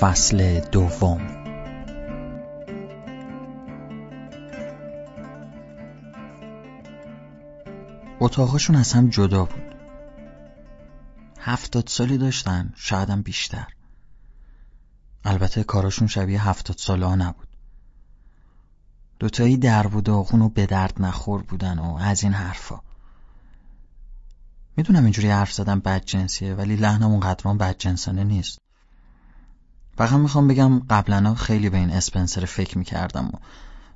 فصل دوم. اتاقشون از هم جدا بود. هفتاد سالی داشتن شایدم بیشتر. البته کاراشون شبیه هفتاد ساله ها نبود. دوتایی در و خونو به درد نخور بودن و از این حرفا. می‌دونم اینجوری حرف زدن بد جنسیه ولی لحنم اونقدران بد جنسانه نیست. فقط می‌خوام بگم قبلا خیلی به این اسپنسر فکر می‌کردم و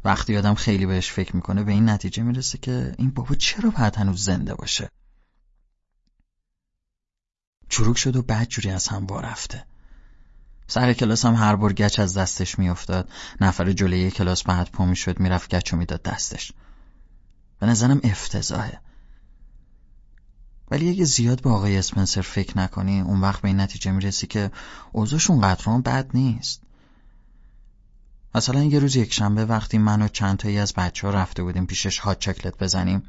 وقتی آدم خیلی بهش فکر می‌کنه به این نتیجه می‌رسه که این بابا چرا باید هنوز زنده باشه؟ چروک شد و بعد جوری از هم رفته. سر کلاس هم هر بار گچ از دستش میافتاد. نفر جلوی کلاس بعد پا می‌شد می‌رفت گچ و می‌داد دستش. به نظرم افتضاحه. ولی اگه زیاد به آقای اسپنسر فکر نکنی اون وقت به این نتیجه می‌رسی که اوضاعشون قدران بد نیست. مثلا یه روز یک شنبه وقتی من و چند تایی از بچه ها رفته بودیم پیشش هات چکلت بزنیم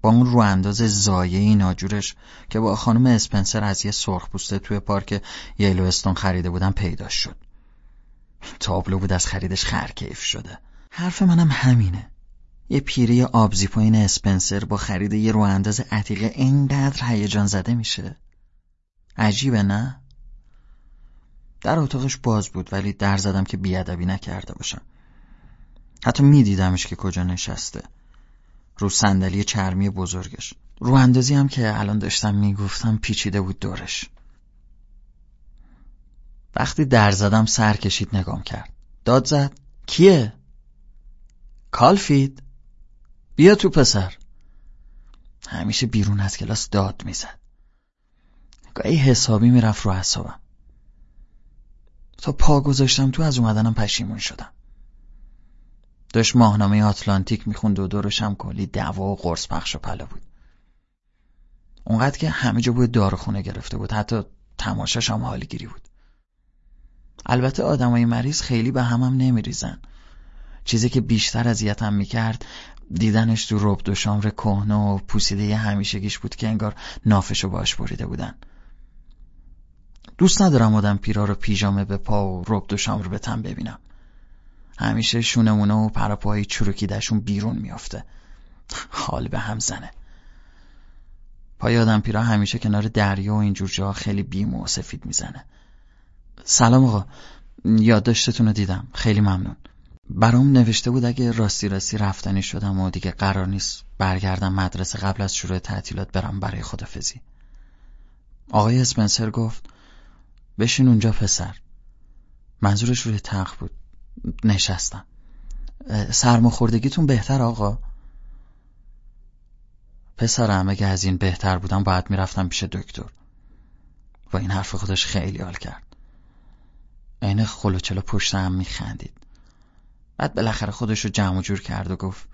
با اون رو انداز زایه ناجورش که با خانم اسپنسر از یه سرخ پوسته توی پارک یلوستون خریده بودن پیدا شد. تابلو بود از خریدش خرکیف شده. حرف منم همینه. یه پیری آبزی پایین اسپنسر با خرید یه رو انداز عتیقه اینقدر هیجان زده میشه. عجیبه نه؟ در اتاقش باز بود ولی در زدم که بیادبی نکرده باشم. حتی میدیدمش که کجا نشسته. رو صندلی چرمی بزرگش. رو اندازی هم که الان داشتم می‌گفتم پیچیده بود دورش. وقتی در زدم سر کشید نگام کرد. داد زد. کیه؟ کالفید. بیا تو پسر. همیشه بیرون از کلاس داد می‌زد. گاهی حسابی می‌رفت رو حسابم تا پا گذاشتم تو از اومدنم پشیمون شدم. داشت ماهنامه آتلانتیک می‌خوند و دورش هم کلی دعوا و قرص پخش و پلا بود. اونقدر که همه جا بود داروخونه گرفته بود حتی تماشاش هم حالگیری بود. البته آدمای مریض خیلی به همم هم نمیریزن. چیزی که بیشتر اذیتم می‌کرد دیدنش تو رب دو شامر کهنه و پوسیده یه همیشگیش بود که انگار نافشو باش بریده بودن. دوست ندارم آدم پیرا رو پیژامه به پا و رب دو شامر به تن ببینم. همیشه شونمونه و پراپاهی چروکیدشون بیرون میافته. حال به هم زنه. پای آدم پیرا همیشه کنار دریا و اینجور جا خیلی بیم و سفید می‌زنه. سلام آقا. یادداشتتون رو دیدم. خیلی ممنون. برام نوشته بود اگه راستی راستی رفتنی شدم و دیگه قرار نیست برگردم مدرسه قبل از شروع تعطیلات برم برای خدافزی. آقای اسپنسر گفت بشین اونجا پسر. منظورش روی تخت بود. نشستم. سرماخوردگیتون بهتر آقا؟ پسرم اگه از این بهتر بودم باید می‌رفتم پیش دکتر. با این حرف خودش خیلی حال کرد. عین خلوچلو پشت هم میخندید. بعد بالاخره خودش رو جمع جور کرد و گفت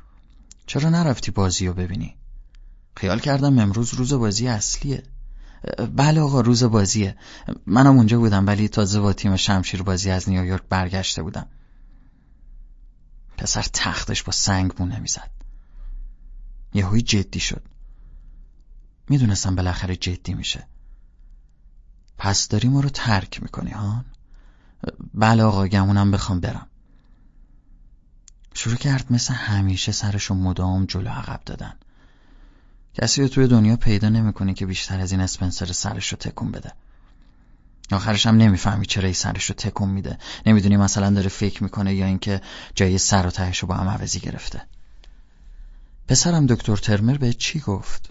چرا نرفتی بازی رو ببینی؟ خیال کردم امروز روز بازی اصلیه. بله آقا روز بازیه. منم اونجا بودم ولی تازه با تیم شمشیر بازی از نیویورک برگشته بودم. پسر تختش با سنگ مو نمی‌زد. یهویی جدی شد. می‌دونستم بالاخره جدی میشه. پس داری ما رو ترک می‌کنی ها بله آقا گمونم بخوام برم. شروع کرد مثل همیشه سرشو مدام جلو عقب دادن. کسی رو توی دنیا پیدا نمی‌کنی که بیشتر از این اسپنسر سرش رو تکون بده. آخرش هم نمی‌فهمی چرا ای سرش رو تکون میده. نمی‌دونی مثلا داره فکر می‌کنه یا اینکه جای سر و تهش با هم عوضی گرفته. پسرم دکتر ترمر به چی گفت؟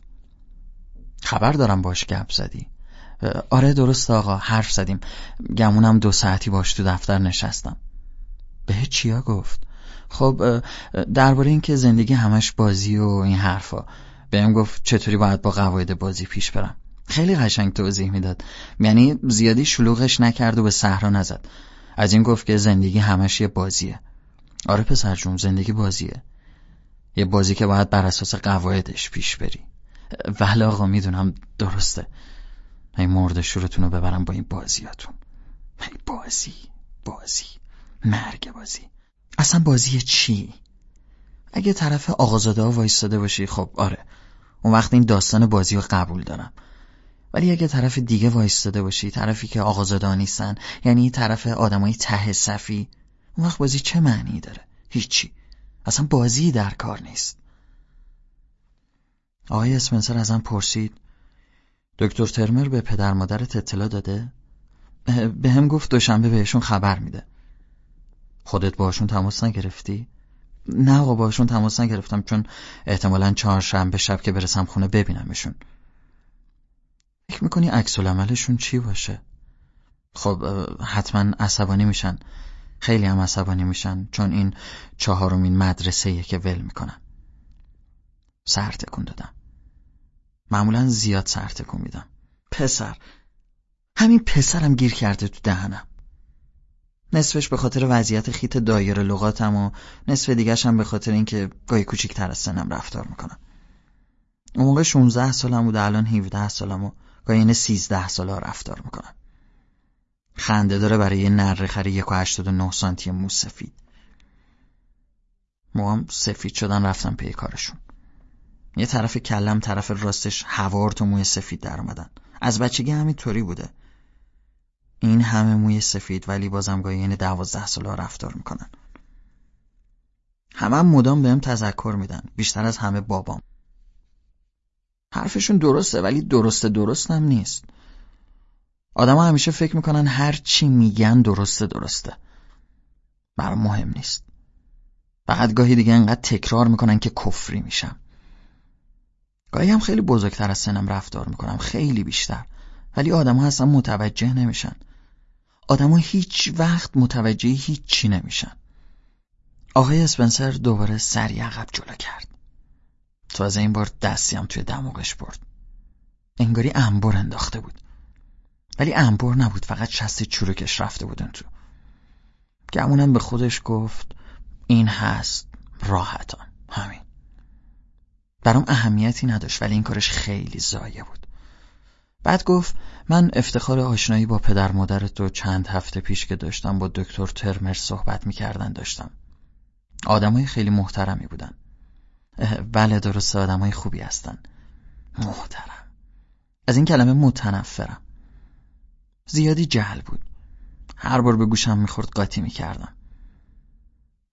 خبر دارم باش گپ زدی. آره درست آقا حرف زدیم. گمونم دو ساعتی باش تو دفتر نشستم. به چیا گفت؟ خب درباره اینکه زندگی همش بازی و این حرفا بهم گفت چطوری باید با قواعد بازی پیش برم. خیلی قشنگ توضیح می‌داد. یعنی زیادی شلوغش نکرد و به صحرا نزد. از این گفت که زندگی همش یه بازیه. آره پسر جون زندگی بازیه. یه بازی که باید بر اساس قواعدش پیش بری. ولی آقا می‌دونم درسته. این مرد شورتون رو ببرم با این بازیاتون. بازی بازی مرگ بازی. اصلا بازی چی؟ اگه طرف آقازاده ها وایستاده باشی خب آره. اون وقت این داستان بازی رو قبول دارم. ولی اگه طرف دیگه وایستاده باشی طرفی که آقازادا نیستن یعنی طرف آدمای ته صفی اون وقت بازی چه معنی داره؟ هیچی. اصلا بازی در کار نیست. آقای اسپنسر ازم پرسید دکتر ترمر به پدر مادرت اطلاع داده؟ به هم گفت دوشنبه بهشون خبر میده. خودت باشون تماس نگرفتی؟ نه آقا باشون تماس نگرفتم چون احتمالا چهارشنبه شب که برسم خونه ببینمشون. فکر می‌کنی عکس عملشون چی باشه؟ خب حتما عصبانی میشن. خیلی هم عصبانی میشن چون این چهارمین مدرسه که ول می‌کنن. سر تکون دادم. معمولا زیاد سر تکون میدم. پسر. همین پسرم گیر کرده تو دهنم. نصفش به خاطر وضعیت خیت دایر لغاتم و نصف دیگرش هم به خاطر اینکه گاهی کوچیکتر از سنم رفتار می‌کنم اون موقع 16 سالم بود الان 17 سالم و گاهی این 13 ساله رفتار می‌کنم خنده داره برای یه نره خری یک و نه سانتی مو سفید. موام سفید شدن رفتم پی کارشون. یه طرف کلم طرف راستش هوارت و موی سفید در اومدن. از بچگی همینطوری بوده. این همه موی سفید ولی بازم گاهی یعنی دوازده ساله رفتار می‌کنن. همه هم مدام بهم تذکر میدن. بیشتر از همه بابام. حرفشون درسته ولی درسته درست هم نیست. آدم همیشه فکر می‌کنن هر چی میگن درسته درسته. برام مهم نیست. فقط گاهی دیگه انقدر تکرار می‌کنن که کفری میشم. گاهی هم خیلی بزرگتر از سنم رفتار می‌کنم. خیلی بیشتر. ولی آدم ها اصلا متوجه نمیشن. آدم ها هیچ وقت متوجه هیچ چی نمیشن. آقای اسپنسر دوباره سری عقب جلو کرد. تو از این بار دستیم توی دماغش برد. انگاری انبر انداخته بود. ولی انبر نبود فقط شست چروکش رفته بودن تو. گمونم به خودش گفت این هست. راحتان همین. برام اهمیتی نداشت ولی این کارش خیلی زایه بود. بعد گفت من افتخار آشنایی با پدر مادرت رو چند هفته پیش که داشتم با دکتر ترمر صحبت می‌کردن داشتم. آدمای خیلی محترمی بودن. بله درست آدمای خوبی هستن. محترم. از این کلمه متنفرم. زیادی جهل بود. هر بار به گوشم می‌خورد قاطی می‌کردم.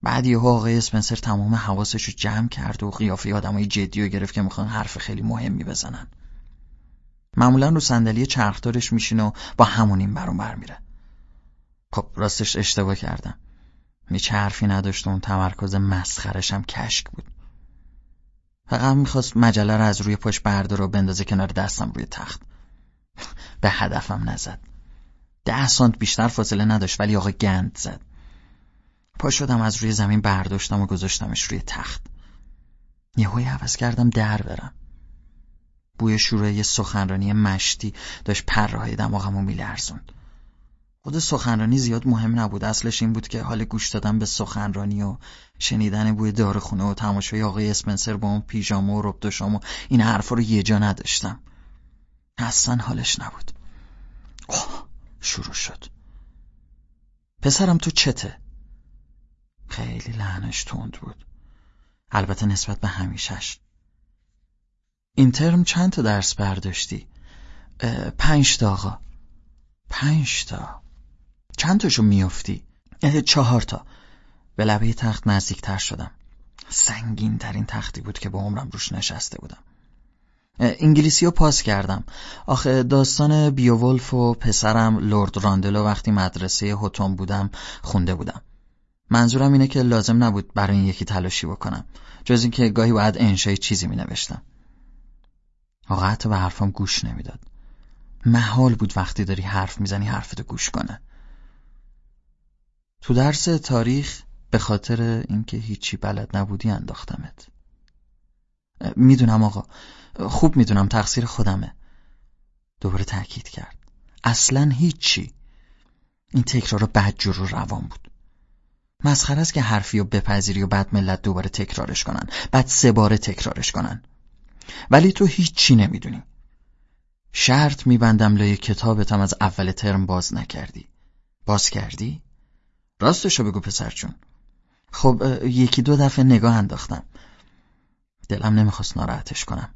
بعد یهو آقای اسپنسر تمام حواسش رو جمع کرد و قیافه آدمای جدی رو گرفت که می‌خوان حرف خیلی مهمی بزنن. معمولا رو صندلی چرخدارش میشینه و با همون برون بر میره. خب راستش اشتباه کردم. هیچ حرفی نداشت و اون تمرکز مسخرشم کشک بود. فقط می‌خواست مجله رو از روی پاش بردار و بندازه کنار دستم روی تخت. به هدفم نزد. ده سانت بیشتر فاصله نداشت ولی آقا گند زد. پا شدم از روی زمین برداشتم و گذاشتمش روی تخت. یهوی عوض کردم در برم. بوی شوره یه سخنرانی مشتی داشت پرهای دماغمو میلرزوند. خود سخنرانی زیاد مهم نبود. اصلش این بود که حال گوش دادن به سخنرانی و شنیدن بوی دارخونه و تماشای آقای اسپنسر با اون پیژامه و ربدوشام و این حرفا رو یه جا نداشتم. اصلا حالش نبود. اوه شروع شد. پسرم تو چته؟ خیلی لحنش تند بود. البته نسبت به همیشش این ترم چند تا درس برداشتی؟ پنج تا آقا. پنج تا. چند تاشو میافتی؟ چهار تا. به لبه تخت نزدیکتر شدم. سنگین ترین تختی بود که با عمرم روش نشسته بودم. انگلیسی رو پاس کردم. آخه داستان بیوولف و پسرم لورد راندلو وقتی مدرسه هوتون بودم خونده بودم. منظورم اینه که لازم نبود برای این یکی تلاشی بکنم. جز اینکه گاهی باید انشای چیزی می نوشتم آقا حتی به حرفم گوش نمی‌داد. محال بود وقتی داری حرف می‌زنی حرفتو گوش کنه. تو درس تاریخ به خاطر اینکه هیچی بلد نبودی انداختمت. می‌دونم آقا خوب می‌دونم تقصیر خودمه. دوباره تاکید کرد. اصلا هیچی. این تکرار بدجور رو روان بود. مسخره است که حرفی و بپذیری و بعد ملت دوباره تکرارش کنن. بعد سه باره تکرارش کنن. ولی تو هیچی نمی‌دونی. شرط میبندم لای کتابتم از اول ترم باز نکردی. باز کردی؟ راستشو بگو پسر چون خب یکی دو دفعه نگاه انداختم. دلم نمی‌خواست ناراحتش کنم.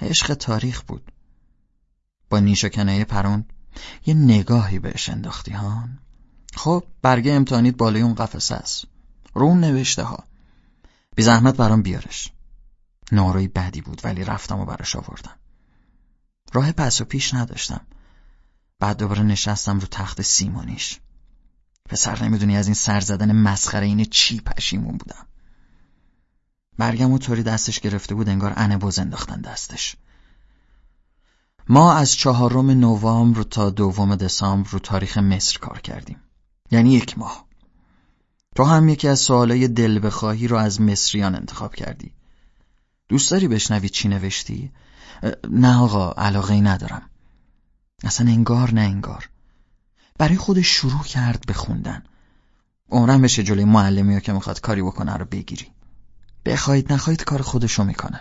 عشق تاریخ بود. با نیش و کنایه پرون یه نگاهی بهش انداختی ها؟ خب برگه امتحانیت بالای اون قفسه است. رو نوشته ها. بی زحمت برام بیارش. ناروی بدی بود ولی رفتم و براش آوردم. راه پس و پیش نداشتم. بعد دوباره نشستم رو تخت سیمانیش پسر نمی‌دونی از این سر زدن مسخره اینه چی پشیمون بودم. برگم و طوری دستش گرفته بود انگار انبوز انداختن دستش. ما از چهارم نوامبر تا دوم دسامبر رو تاریخ مصر کار کردیم. یعنی یک ماه. تو هم یکی از سوالای دل بخواهی رو از مصریان انتخاب کردی. دوست داری بشنوی چی نوشتی؟ نه آقا علاقه ای ندارم. اصلا انگار نه انگار. برای خودش شروع کرد به خوندن. عمرم بشه جلوی معلمی ها که می‌خواد کاری بکنه رو بگیری. بخواید نخواهید کار خودشو می‌کنه.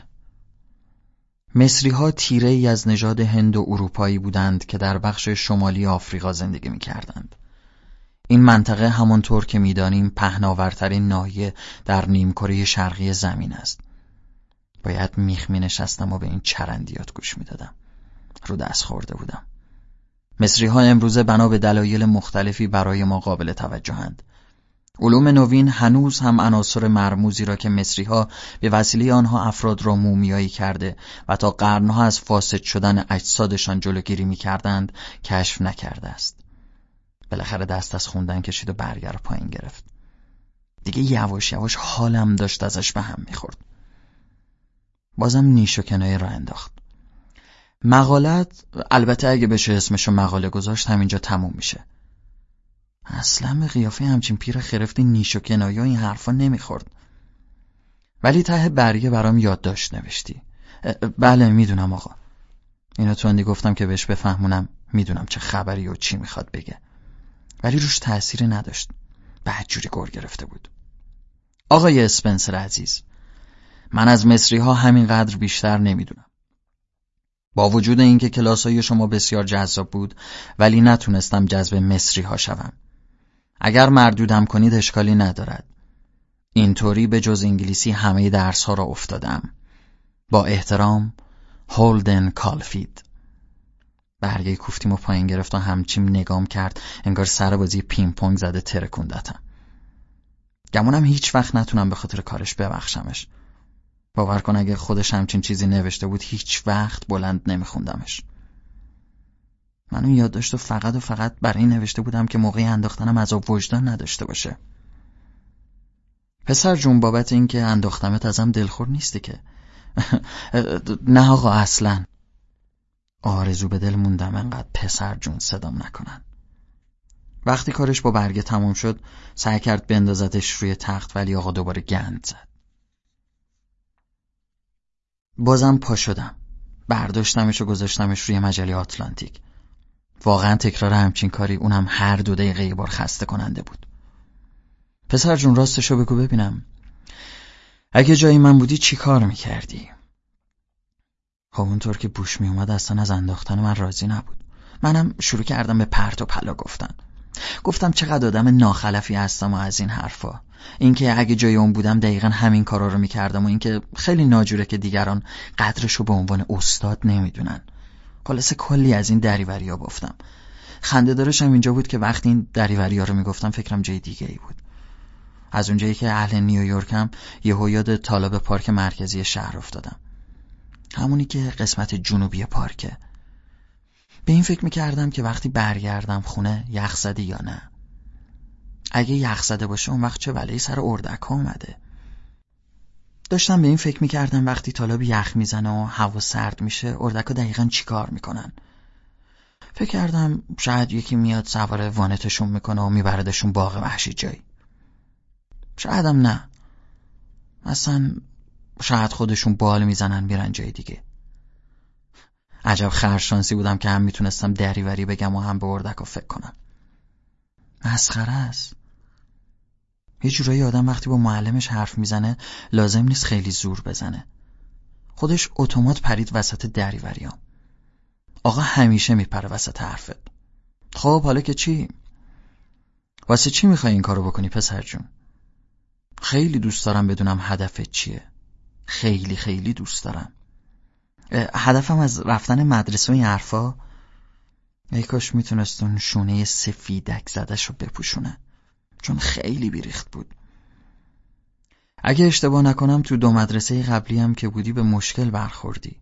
مصری ها تیره ای از نژاد هند و اروپایی بودند که در بخش شمالی آفریقا زندگی می‌کردند. این منطقه همانطور که می‌دانیم پهناورترین ناحیه در نیمکره شرقی زمین است. باید میخ می نشستم و به این چرندیات گوش می‌دادم. رو دست خورده بودم. مصری ها امروزه بنا به دلایل مختلفی برای ما قابل توجهند علوم نوین هنوز هم عناصر مرموزی را که مصری ها به وسیله آنها افراد را مومیایی کرده و تا قرنها از فاسد شدن اجسادشان جلوگیری می کردند کشف نکرده است. بالاخره دست از خوندن کشید و برگر پایین گرفت. دیگه یواش یواش حالم داشت ازش به هم می‌خورد. بازم نیش و کنایه را انداخت. مقالت البته اگه بشه اسمشو مقاله گذاشت همینجا تموم میشه. اصلا به قیافه همچین پیر خرفتی نیش و کنایه این حرفا نمی‌خورد. ولی ته برگه برام یادداشت نوشتی. بله می‌دونم آقا. اینو تو گفتم که بهش بفهمونم می‌دونم چه خبری و چی می‌خواد بگه. ولی روش تأثیری نداشت. جوری گر گرفته بود. آقای اسپنسر عزیز من از مصری ها همینقدر بیشتر نمی‌دونم. با وجود اینکه کلاس های شما بسیار جذاب بود ولی نتونستم جذب مصری ها شوم. اگر مردودم کنید اشکالی ندارد. اینطوری به جز انگلیسی همه درس ها را افتادم. با احترام هولدن کالفید. برگه کوفتیم و پایین گرفت و همچیم نگام کرد انگار سر بازی پینگ پونگ زده ترکوندتم. گمونم هیچ وقت نتونم به خاطر کارش ببخشمش. باور کن اگه خودش همچین چیزی نوشته بود هیچ وقت بلند نمیخوندمش. من اون یادداشت و فقط و فقط برای نوشته بودم که موقعی انداختنم عذاب وجدان نداشته باشه. پسر جون بابت اینکه انداختمت ازم دلخور نیستی که. نه آقا اصلا. آرزو به دل موندم انقدر پسر جون صدام نکنن. وقتی کارش با برگه تموم شد سعی کرد بندازتش روی تخت ولی آقا دوباره گند زد. بازم پا شدم. برداشتمش و گذاشتمش روی مجله آتلانتیک. واقعا تکرار همچین کاری اونم هر دو دقیقه یه بار خسته کننده بود. پسر جون راستشو بگو ببینم. اگه جای من بودی چی کار می‌کردی؟ خب اونطور که بوش میومد اصلا از انداختن من راضی نبود. منم شروع کردم به پرت و پلا گفتن. گفتم چقدر آدم ناخلفی هستم و از این حرفا. اینکه اگه جای اون بودم دقیقا همین کارا رو می‌کردم و اینکه خیلی ناجوره که دیگران قدرشو به عنوان استاد نمی‌دونن. خلاصه کلی از این دریوریا گفتم خنده دارشم اینجا بود که وقتی این دریوریا رو می‌گفتم فکرم جای دیگه ای بود. از اونجایی که اهل نیویورکم یه یاد طالب پارک مرکزی شهر افتادم. همونی که قسمت جنوبی پارکه. به این فکر می‌کردم که وقتی برگردم خونه یخ زده یا نه. اگه یخ زده باشه اون وقت چه بلایی سر اردک اومده. داشتم به این فکر می‌کردم وقتی طالب یخ می‌زنه و هوا سرد میشه اردکا دقیقا چیکار می‌کنن؟ فکر کردم شاید یکی میاد سوار وانتشون می‌کنه و میبردشون باغ وحشی جایی. شایدم نه. اصلا شاید خودشون بال می‌زنن میرن جای دیگه. عجب خرشانسی بودم که هم می‌تونستم دریوری بگم و هم به اردک فکر کنم. مسخره است. یه جورایی آدم وقتی با معلمش حرف می‌زنه لازم نیست خیلی زور بزنه. خودش اتومات پرید وسط دریوریام آقا همیشه میپره وسط حرفت. خب حالا که چی؟ واسه چی می‌خوای این کارو بکنی پسر جون؟ خیلی دوست دارم بدونم هدفت چیه. خیلی خیلی دوست دارم. هدفم از رفتن مدرسه این حرفا؟ ای کاش می‌تونست اون شونه سفیدک زدش رو بپوشونه چون خیلی بیریخت بود. اگه اشتباه نکنم تو دو مدرسه قبلی هم که بودی به مشکل برخوردی.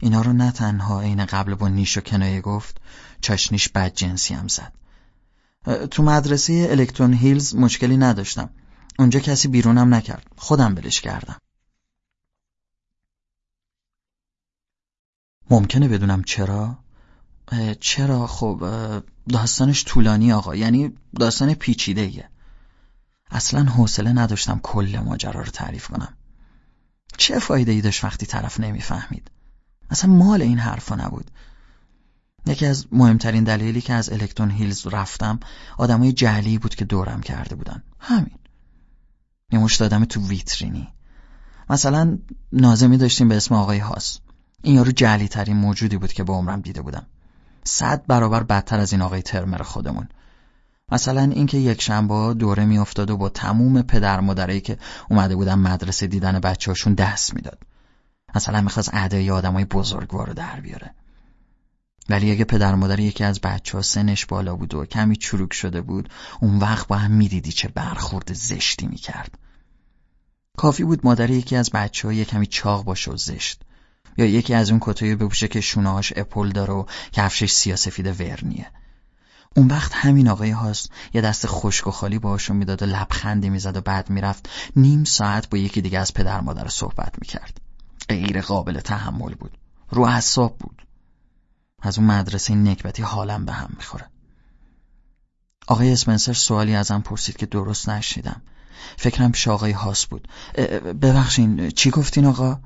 اینا رو نه تنها عین قبل با نیش و کنایه گفت چاشنیش بد جنسی هم زد. تو مدرسه الکترون هیلز مشکلی نداشتم. اونجا کسی بیرونم نکرد. خودم بلش کردم. ممکنه بدونم چرا؟ چرا؟ خب داستانش طولانی آقا. یعنی داستان پیچیده ایه اصلا حوصله نداشتم کل ماجرا رو تعریف کنم. چه فایده ای داشت وقتی طرف نمی‌فهمید؟ اصلا مال این حرفا نبود. یکی از مهمترین دلایلی که از الکترون هیلز رفتم آدمای جهلی بود که دورم کرده بودن. همین. یه مشت آدم تو ویترینی. مثلا نازمی داشتیم به اسم آقای هاس. این یارو جعلی ترین موجودی بود که به عمرم دیده بودم. صد برابر بدتر از این آقای ترمر خودمون. مثلا اینکه یک شنبه دوره میافتاد و با تموم پدر مادرایی که اومده بودن مدرسه دیدن بچه هاشون دست می‌داد. مثلا می‌خواست عدای آدمای بزرگوار رو در بیاره. ولی اگه پدر مادر یکی از بچه ها سنش بالا بود و کمی چروک شده بود اون وقت با هم می‌دیدی چه برخورد زشتی می‌کرد. کافی بود مادر یکی از بچه ها یه کمی چاق باشه و زشت. یا یکی از اون کتایی بپوشه که شونهاش اپل داره و کفشش سیاسفید ورنیه. اون وقت همین آقای هاست یه دست خشک و خالی باشون می‌داد و لبخندی می‌زد و بعد می‌رفت نیم ساعت با یکی دیگه از پدر مادر صحبت می‌کرد. غیر قابل تحمل بود. رو حساب بود. از اون مدرسه نکبتی حالم به هم می‌خوره. آقای اسپنسر سوالی ازم پرسید که درست نشیدم فکرم پیش آقای هاس بود. ببخشین چی گفتین آقا؟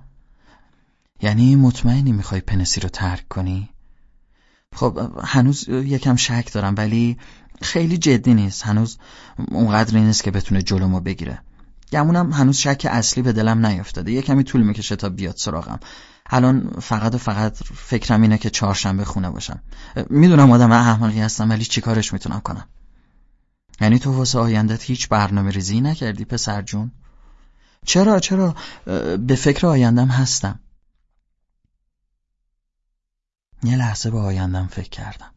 یعنی مطمئنی می‌خوای پنسی رو ترک کنی؟ خب هنوز یکم شک دارم ولی خیلی جدی نیست. هنوز اونقدری نیست که بتونه جلومو بگیره. گمونم هنوز شک اصلی به دلم نیفتاده. یه کمی طول می‌کشه تا بیاد سراغم. الان فقط و فقط فکرم اینه که چهارشنبه خونه باشم. می‌دونم آدم احمقی هستم ولی چیکارش می‌تونم کنم؟ یعنی تو واسه آیندت هیچ برنامه ریزی نکردی پسر جون؟ چرا چرا؟ به فکر آیندم هستم. یه لحظه به آیندم فکر کردم.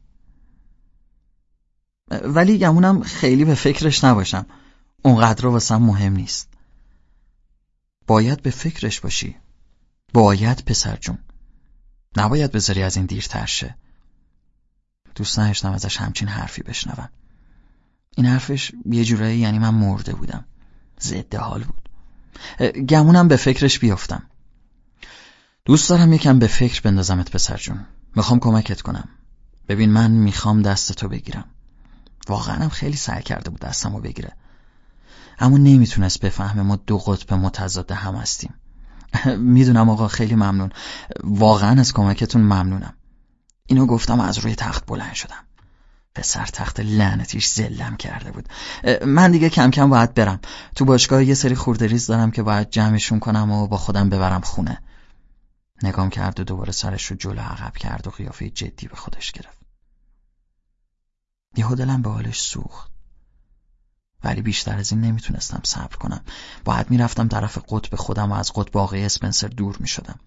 ولی گمونم خیلی به فکرش نباشم. اونقدر واسم مهم نیست. باید به فکرش باشی. باید پسر جون. نباید بذاری از این دیرتر شه. دوست نداشتم ازش همچین حرفی بشنوم. این حرفش یه جورایی یعنی من مرده بودم. ضد حال بود. گمونم به فکرش بیافتم. دوست دارم یکم به فکر بندازمت پسر جون. می‌خوام کمکت کنم. ببین من می‌خوام دست تو بگیرم. واقعا خیلی سعی کرده بود دستمو بگیره. اما نمی‌تونست بفهمه ما دو قطب متضاد هم هستیم. می‌دونم آقا خیلی ممنون. واقعا از کمکتون ممنونم. اینو گفتم از روی تخت بلند شدم. پسر تخت لعنتیش زلم کرده بود. من دیگه کم کم باید برم. تو باشگاه یه سری خوردریز دارم که باید جمعشون کنم و با خودم ببرم خونه. نگام کرد و دوباره سرش رو جلو عقب کرد و قیافه جدی به خودش گرفت. یهو دلم به حالش سوخت. ولی بیشتر از این نمی‌تونستم صبر کنم. باید می‌رفتم طرف قطب خودم و از قطب آقای اسپنسر دور می‌شدم.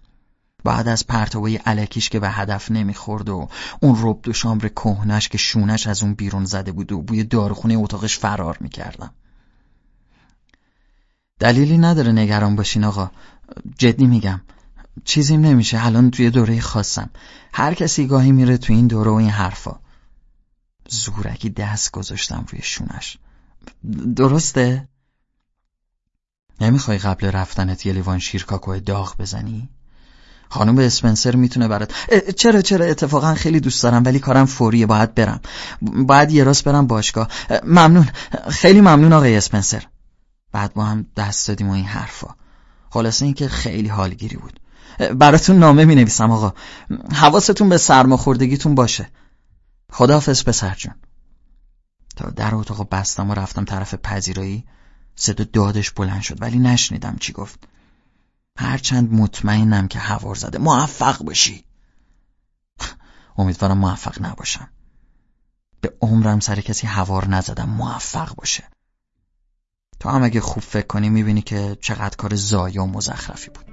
بعد از پرتوی علکیش که به هدف نمی‌خورد و اون رب دو شامر کهنش که شونش از اون بیرون زده بود و بوی داروخونه اتاقش فرار می‌کردم. دلیلی نداره نگران باشین آقا. جدی میگم. چیزیم نمیشه. الان توی دوره خاصم. هر کسی گاهی میره توی این دوره و این حرفا. زورکی دست گذاشتم روی شونش. درسته؟ نمی‌خوای قبل رفتنت یه لیوان شیرکاکو داغ بزنی؟ خانم اسپنسر می‌تونه برات چرا چرا؟ اتفاقا خیلی دوست دارم ولی کارم فوریه باید برم. باید یه راست برم باشگاه. ممنون. خیلی ممنون آقای اسپنسر. بعد با هم دست دادیم و این حرفا. خلاصه اینکه خیلی حالگیری بود. براتون نامه می نویسم آقا. حواستون به سرماخوردگیتون باشه. خداحافظ پسر جون. تا در اتاق بستم و رفتم طرف پذیرایی صدا دادش بلند شد ولی نشنیدم چی گفت. هرچند مطمئنم که هوار زده. موفق باشی. امیدوارم موفق نباشم. به عمرم سر کسی هوار نزدم موفق باشه. تو هم اگه خوب فکر کنی می‌بینی که چقدر کار زایی و مزخرفی بود.